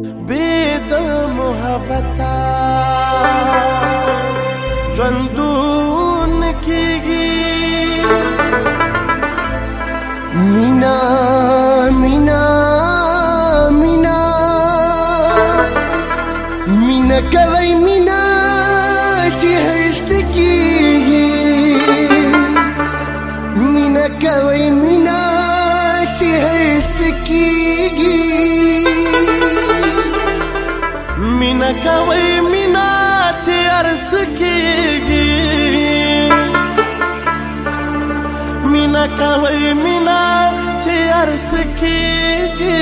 بیدل محبتا ژوندون کیږي مینا مینا مینا مینا کوي مینا چې هر سکیږي مینا کوي مینا چې هر سکیږي مینه کوي مینه چې ارس کېږي مینه کوي مینه چې ارس کېږي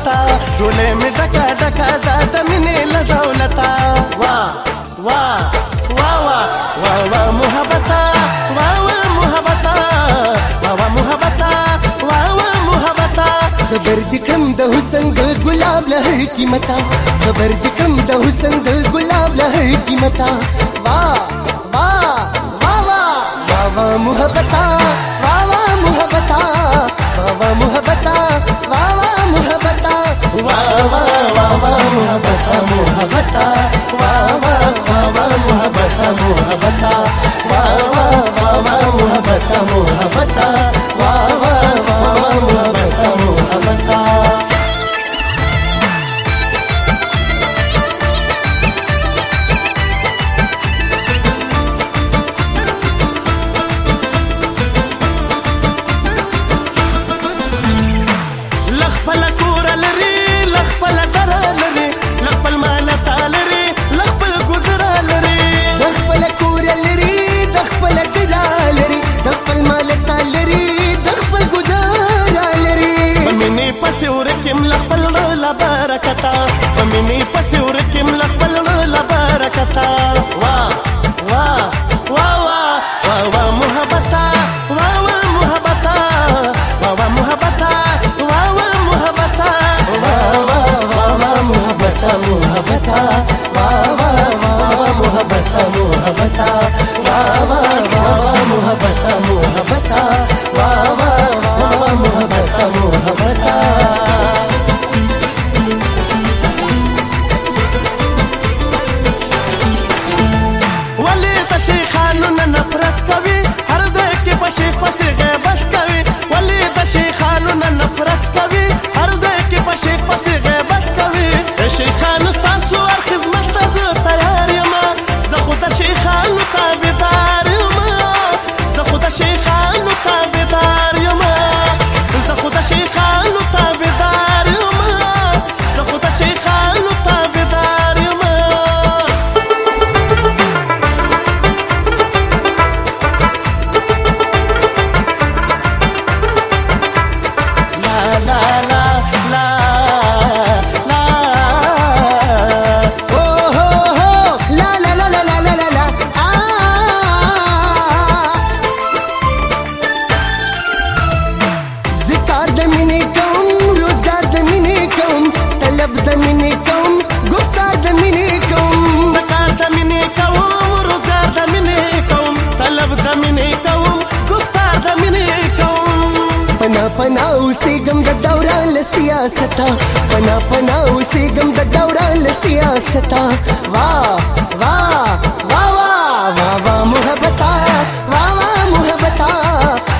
लता। झूले में डका डका दादा मिने लगाओ लता। वाह वाह वाह वाह वाह वाह मोहब्बत वाह वाह मोहब्बत वाह वाह मोहब्बत वाह वाह मोहब्बत। खबर दिखम दहु संग गुलाब लहर की मता। खबर दिखम दहु संग गुलाब लहर की मता। i see what सियासता पना पना उसे गम दौरान सियासता वाह वाह वाह वाह वाह वाह मुहबता वाह वाह मुहबता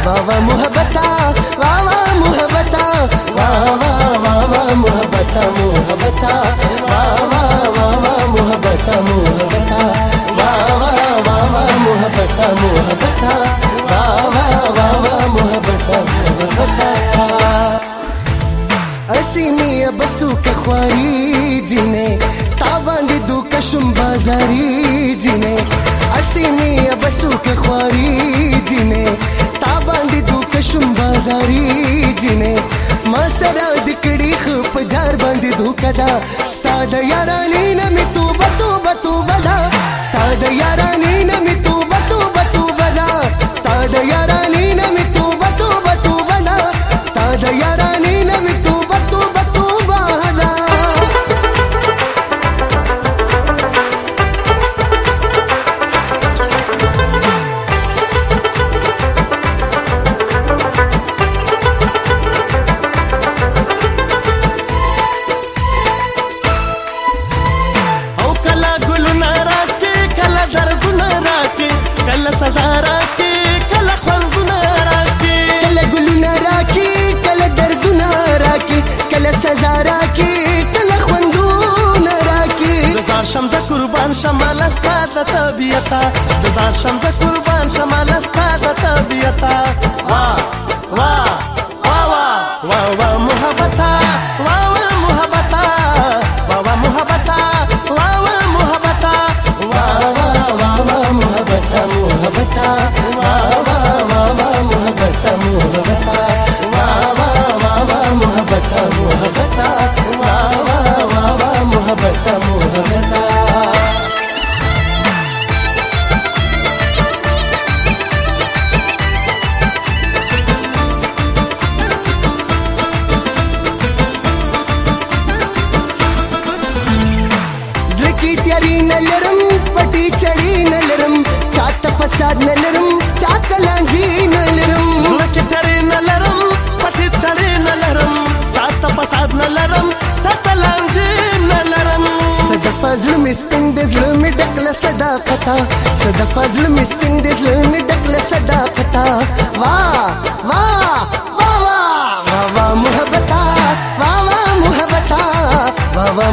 वाह वाह मुहबता वाह वाह मुहबता वाह वाह वाह वाह मुहबता मुहबता ګرانې بسو که خواري جنې تا باندې دو کشم بازاري جنې اسینې بسو که خواري جنې تا باندې دو کشم بازاري جنې ما سره د کړي خپ جار باندې دوکدا ساده یاراني طبيعتا د ځان شمزه قربان شمال ستا طبيعتا وا وا وا وا وا وا وا محبتا وا నల్లరం పటి చడి నల్లరం చాత ఫసాద్ నల్లరం చాత లాంజీ నల్లరం సురకితరి నల్లరం పటి చడి నల్లరం చాత ఫసాద్ నల్లరం చాత లాంజీ నల్లరం సదఫా జుల్మ్ ఇస్పిందే జుల్మ్ డక్ల సదాకత సదఫా జుల్మ్ ఇస్పిందే జుల్మ్ డక్ల సదాకత వా వా వా వా. వా వా ముహబతా వా వా ముహబతా వా వా